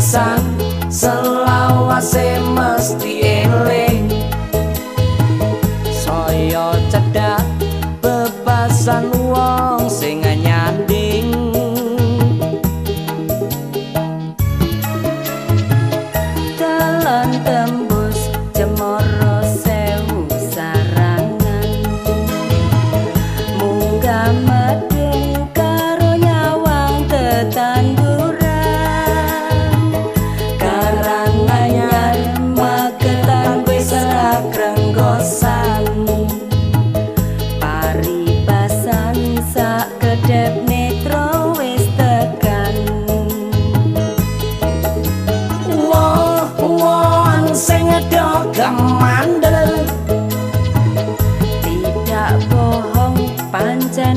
pisan selawase mesti eling saya cedak bebasan wong sing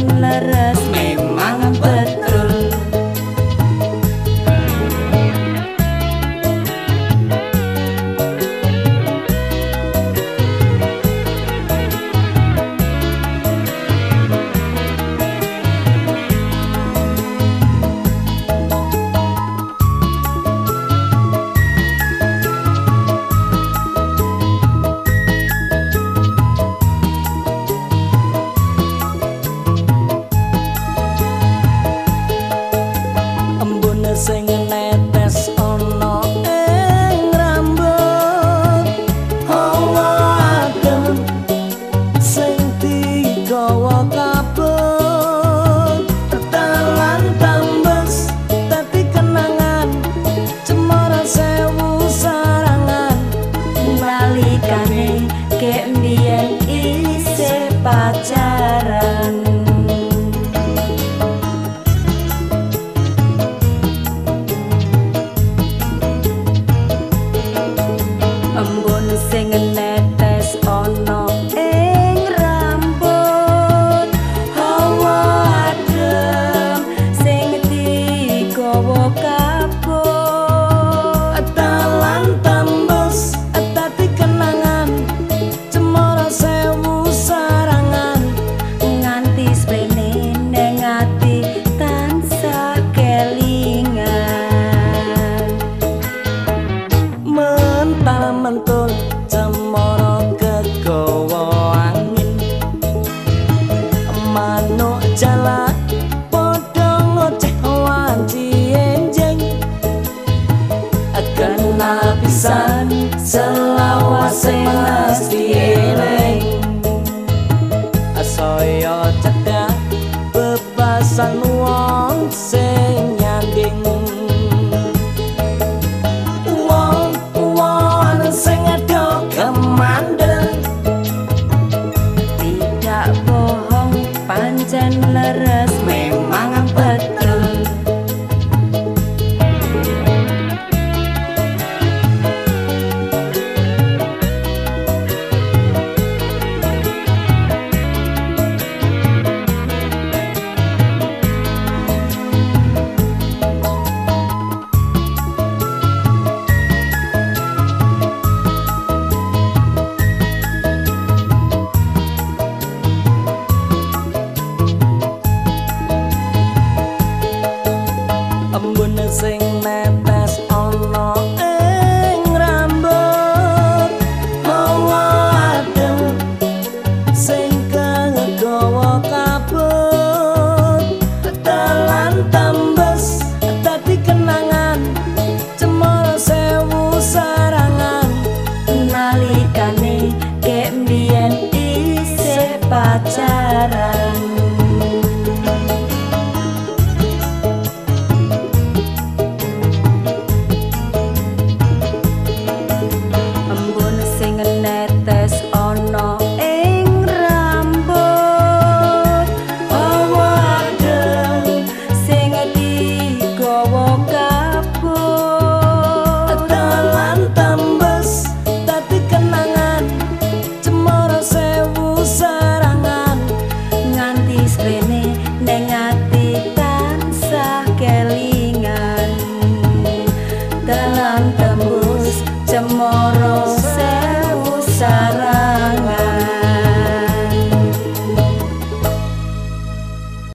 la raza. manuk jalan podo ngoceh wanci enjing akan napisan selawase mas laras memang memes ono. canta.